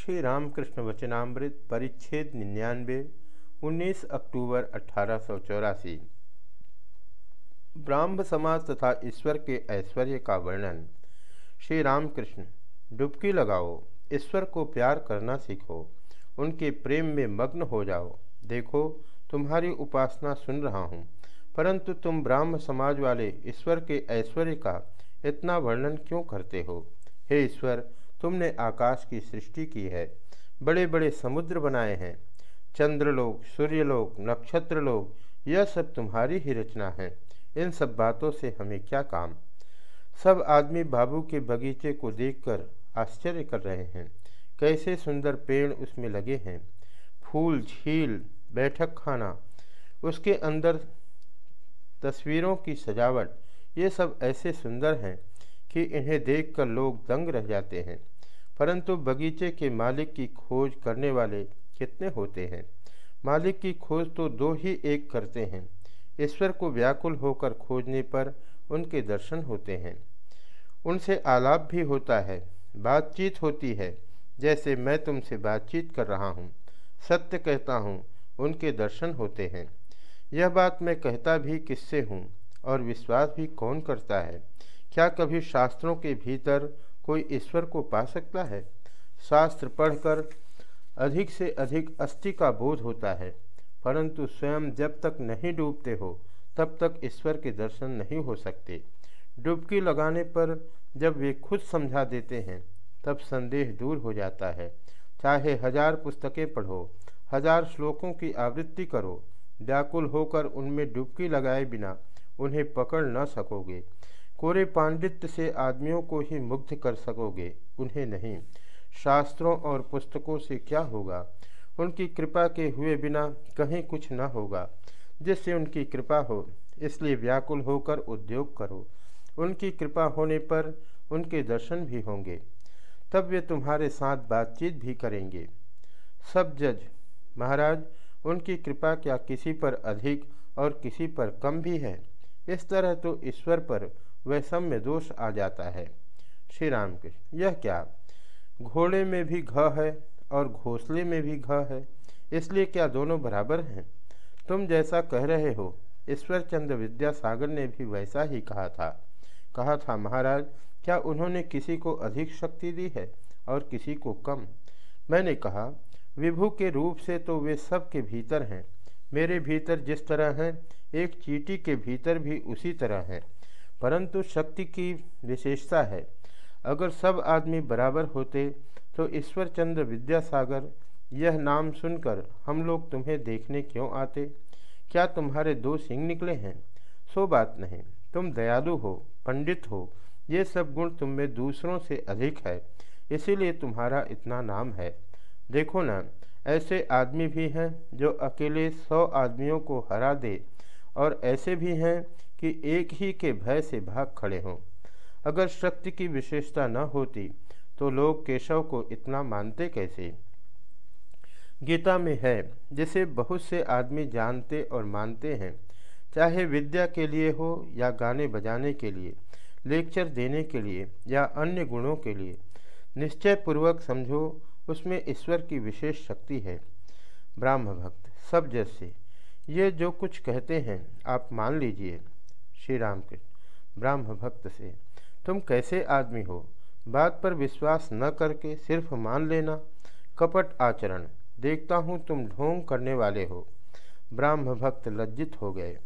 श्री रामकृष्ण वचनामृत परिच्छेद निन्यानवे 19 अक्टूबर अठारह ब्राह्म समाज तथा ईश्वर के ऐश्वर्य का वर्णन। श्री रामकृष्ण, डुबकी लगाओ, ईश्वर को प्यार करना सीखो, उनके प्रेम में मग्न हो जाओ। देखो, तुम्हारी उपासना सुन रहा हूँ, परंतु तुम ब्राह्म समाज वाले ईश्वर के ऐश्वर्य का इतना वर्णन क्यों करते हो? हे ईश्वर तुमने आकाश की सृष्टि की है बड़े बड़े समुद्र बनाए हैं, चंद्रलोक, सूर्यलोक, नक्षत्रलोक, यह सब तुम्हारी ही रचना है। इन सब बातों से हमें क्या काम? सब आदमी बाबू के बगीचे को देखकर आश्चर्य कर रहे हैं, कैसे सुंदर पेड़ उसमें लगे हैं। फूल, झील, बैठक खाना, उसके अंदर तस्वीरों की सजावट, ये सब ऐसे सुंदर हैं कि इन्हें देखकर लोग दंग रह जाते हैं। परंतु बगीचे के मालिक की खोज करने वाले कितने होते हैं? मालिक की खोज तो दो ही एक करते हैं। ईश्वर को व्याकुल होकर खोजने पर उनके दर्शन होते हैं। उनसे आलाप भी होता है, बातचीत होती है, जैसे मैं तुमसे बातचीत कर रहा हूँ, सत्य कहता हूँ, उनके दर्शन होते हैं। यह बात मैं कहता भी किससे हूँ और विश्वास भी कौन करता है? क्या कभी शास्त्रों के भीतर कोई ईश्वर को पा सकता है? शास्त्र पढ़कर अधिक से अधिक अस्थि का बोध होता है, परंतु स्वयं जब तक नहीं डूबते हो, तब तक ईश्वर के दर्शन नहीं हो सकते। डुबकी लगाने पर जब वे खुद समझा देते हैं, तब संदेह दूर हो जाता है। चाहे हज़ार पुस्तकें पढ़ो, हज़ार श्लोकों की आवृत्ति करो, व्याकुल होकर उनमें डुबकी लगाए बिना उन्हें पकड़ न सकोगे। कोरे पांडित्य से आदमियों को ही मुग्ध कर सकोगे? उन्हें नहीं। शास्त्रों और पुस्तकों से क्या होगा? उनकी कृपा के हुए बिना कहीं कुछ न होगा। जिससे उनकी कृपा हो, इसलिए व्याकुल होकर उद्योग करो। उनकी कृपा होने पर उनके दर्शन भी होंगे। तब वे तुम्हारे साथ बातचीत भी करेंगे। सब जज, महाराज, उनकी कृपा क्या किसी पर अधिक और किसी पर कम भी है? इस तरह तो ईश्वर पर वैषम्य दोष आ जाता है। श्री राम कृष्ण यह क्या? घोड़े में भी घ है और घोंसले में भी घ है, इसलिए क्या दोनों बराबर हैं? तुम जैसा कह रहे हो ईश्वर चंद्र विद्यासागर ने भी वैसा ही कहा था। कहा था, महाराज, क्या उन्होंने किसी को अधिक शक्ति दी है और किसी को कम? मैंने कहा, विभु के रूप से तो वे सब के भीतर हैं। मेरे भीतर जिस तरह हैं, एक चीटी के भीतर भी उसी तरह हैं। परंतु शक्ति की विशेषता है। अगर सब आदमी बराबर होते तो ईश्वर चंद्र विद्यासागर यह नाम सुनकर हम लोग तुम्हें देखने क्यों आते? क्या तुम्हारे दो सिंह निकले हैं? सो बात नहीं। तुम दयालु हो, पंडित हो। ये सब गुण तुम में दूसरों से अधिक है। इसीलिए तुम्हारा इतना नाम है। देखो ना, ऐसे आदमी भी हैं जो अकेले सौ आदमियों को हरा दे और ऐसे भी हैं कि एक ही के भय से भाग खड़े हों। अगर शक्ति की विशेषता न होती तो लोग केशव को इतना मानते कैसे? गीता में है, जिसे बहुत से आदमी जानते और मानते हैं, चाहे विद्या के लिए हो या गाने बजाने के लिए, लेक्चर देने के लिए या अन्य गुणों के लिए। निश्चय पूर्वक समझो, उसमें ईश्वर की विशेष शक्ति है। ब्राह्म भक्त सब जैसे। ये जो कुछ कहते हैं, आप मान लीजिए, श्री राम कृष्ण ब्राह्म भक्त से, तुम कैसे आदमी हो? बात पर विश्वास न करके सिर्फ़ मान लेना, कपट आचरण, देखता हूँ तुम ढोंग करने वाले हो। ब्राह्म भक्त लज्जित हो गए।